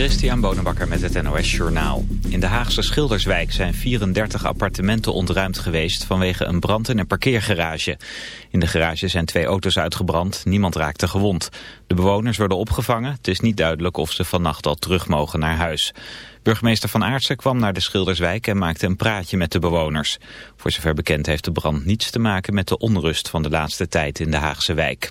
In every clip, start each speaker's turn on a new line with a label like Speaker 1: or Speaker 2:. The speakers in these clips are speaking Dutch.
Speaker 1: Christian Bonenbakker met het NOS Journaal. In de Haagse Schilderswijk zijn 34 appartementen ontruimd geweest vanwege een brand in een parkeergarage. In de garage zijn twee auto's uitgebrand, niemand raakte gewond. De bewoners worden opgevangen, het is niet duidelijk of ze vannacht al terug mogen naar huis. Burgemeester Van Aartsen kwam naar de Schilderswijk en maakte een praatje met de bewoners. Voor zover bekend heeft de brand niets te maken met de onrust van de laatste tijd in de Haagse wijk.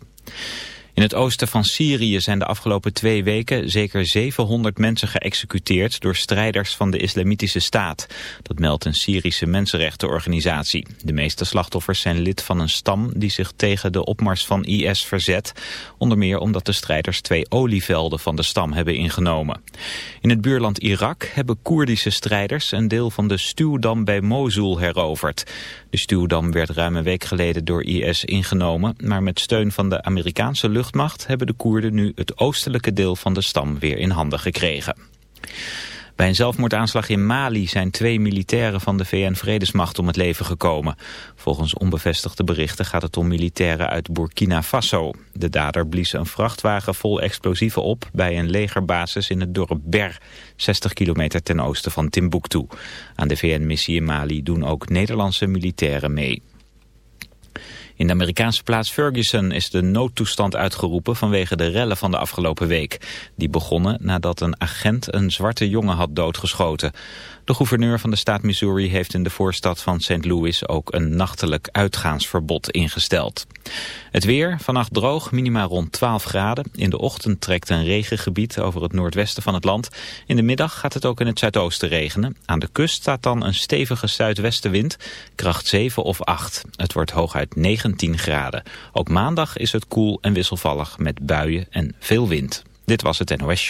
Speaker 1: In het oosten van Syrië zijn de afgelopen twee weken zeker 700 mensen geëxecuteerd door strijders van de Islamitische Staat. Dat meldt een Syrische mensenrechtenorganisatie. De meeste slachtoffers zijn lid van een stam die zich tegen de opmars van IS verzet. Onder meer omdat de strijders twee olievelden van de stam hebben ingenomen. In het buurland Irak hebben Koerdische strijders een deel van de stuwdam bij Mosul heroverd. De stuwdam werd ruim een week geleden door IS ingenomen, maar met steun van de Amerikaanse luchtmacht hebben de Koerden nu het oostelijke deel van de stam weer in handen gekregen. Bij een zelfmoordaanslag in Mali zijn twee militairen van de VN-vredesmacht om het leven gekomen. Volgens onbevestigde berichten gaat het om militairen uit Burkina Faso. De dader blies een vrachtwagen vol explosieven op bij een legerbasis in het dorp Ber, 60 kilometer ten oosten van Timbuktu. Aan de VN-missie in Mali doen ook Nederlandse militairen mee. In de Amerikaanse plaats Ferguson is de noodtoestand uitgeroepen vanwege de rellen van de afgelopen week. Die begonnen nadat een agent een zwarte jongen had doodgeschoten. De gouverneur van de staat Missouri heeft in de voorstad van St. Louis ook een nachtelijk uitgaansverbod ingesteld. Het weer, vannacht droog, minima rond 12 graden. In de ochtend trekt een regengebied over het noordwesten van het land. In de middag gaat het ook in het zuidoosten regenen. Aan de kust staat dan een stevige zuidwestenwind, kracht 7 of 8. Het wordt hooguit 19 graden. Ook maandag is het koel en wisselvallig met buien en veel wind. Dit was het NOS.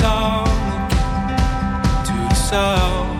Speaker 2: song to the
Speaker 3: soul.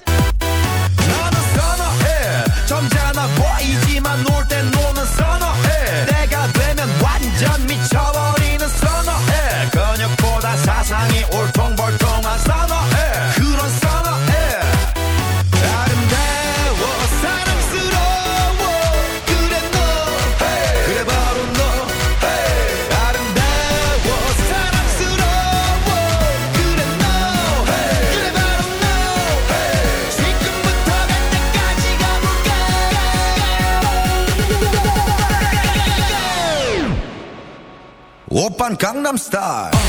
Speaker 4: I'm
Speaker 5: star.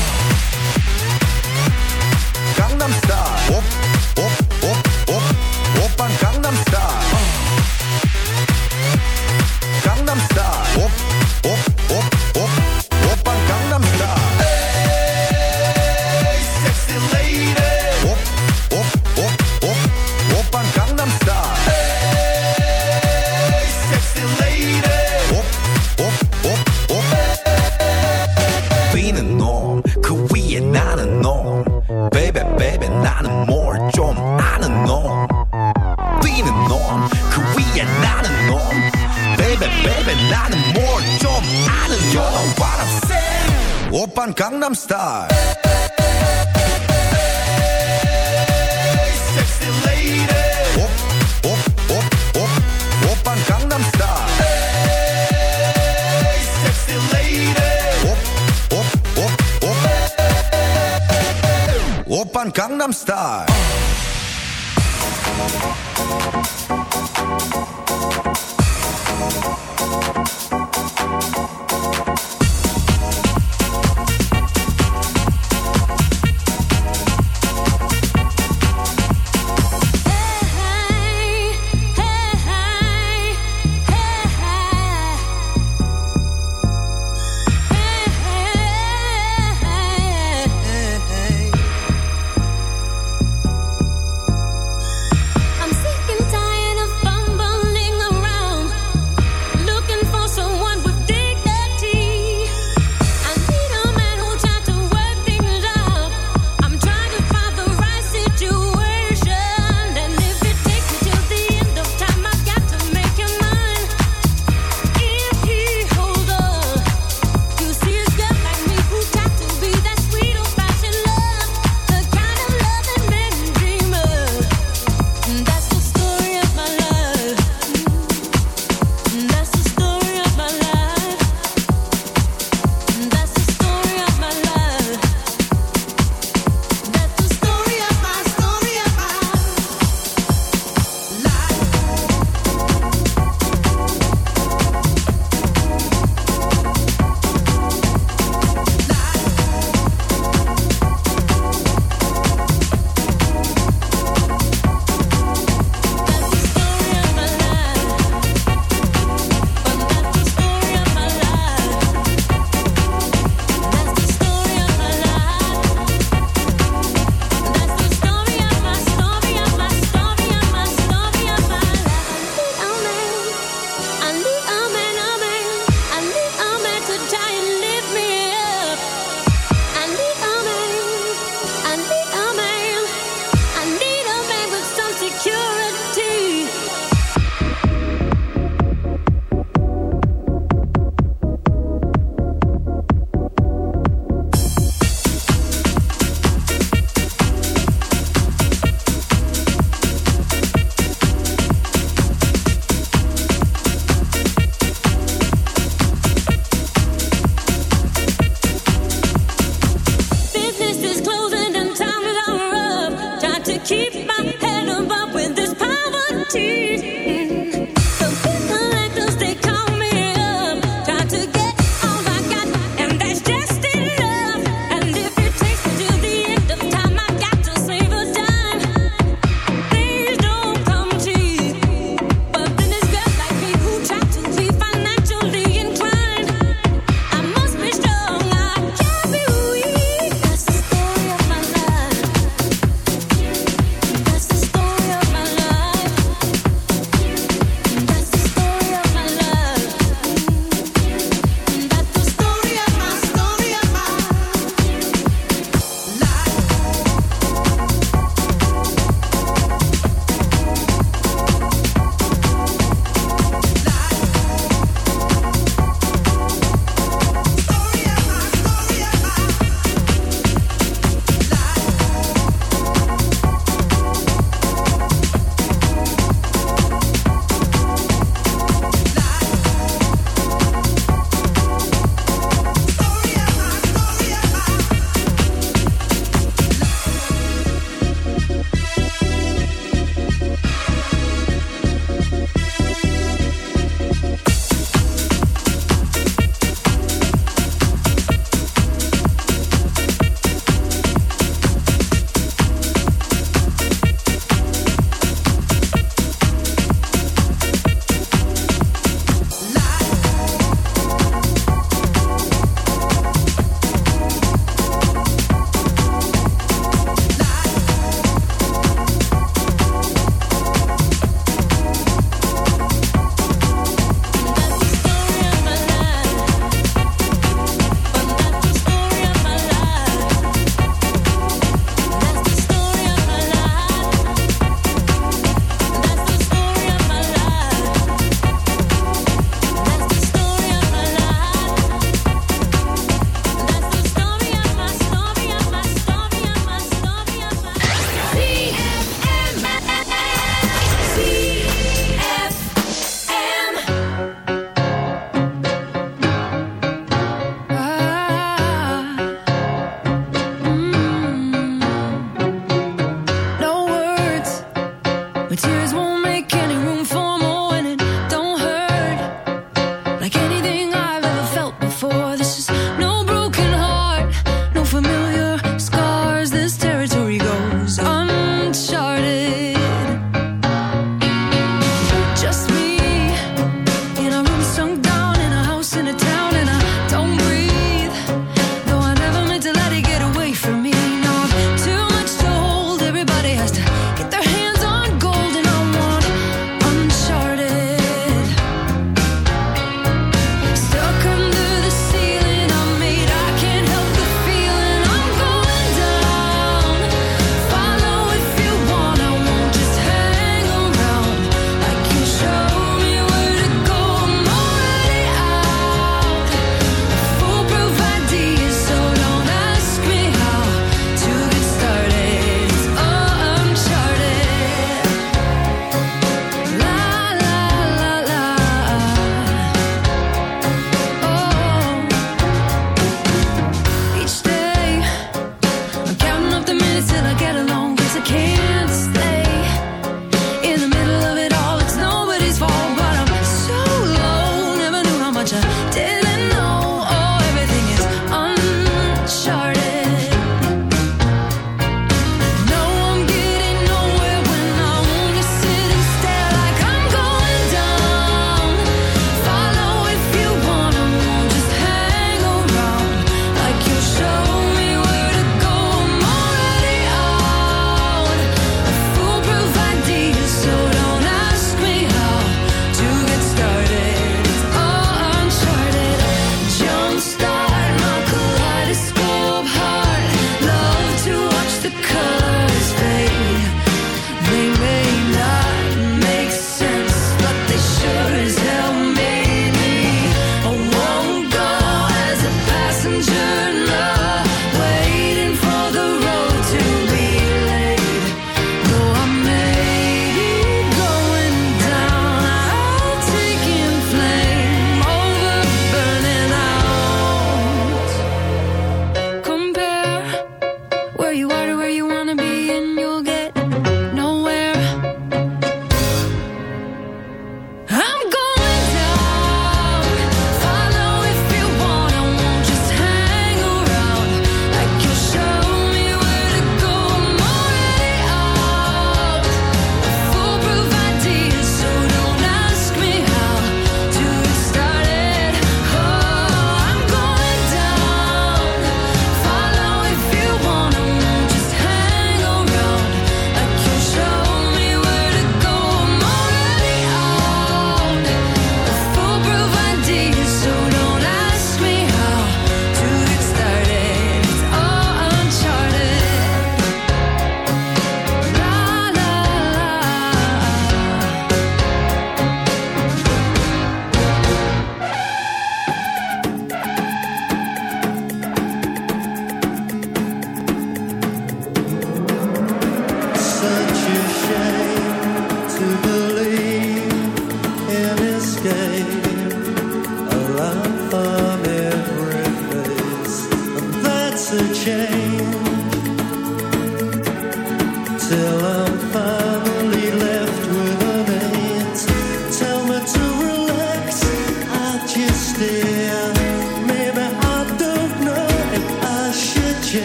Speaker 5: Gangnam
Speaker 6: Style.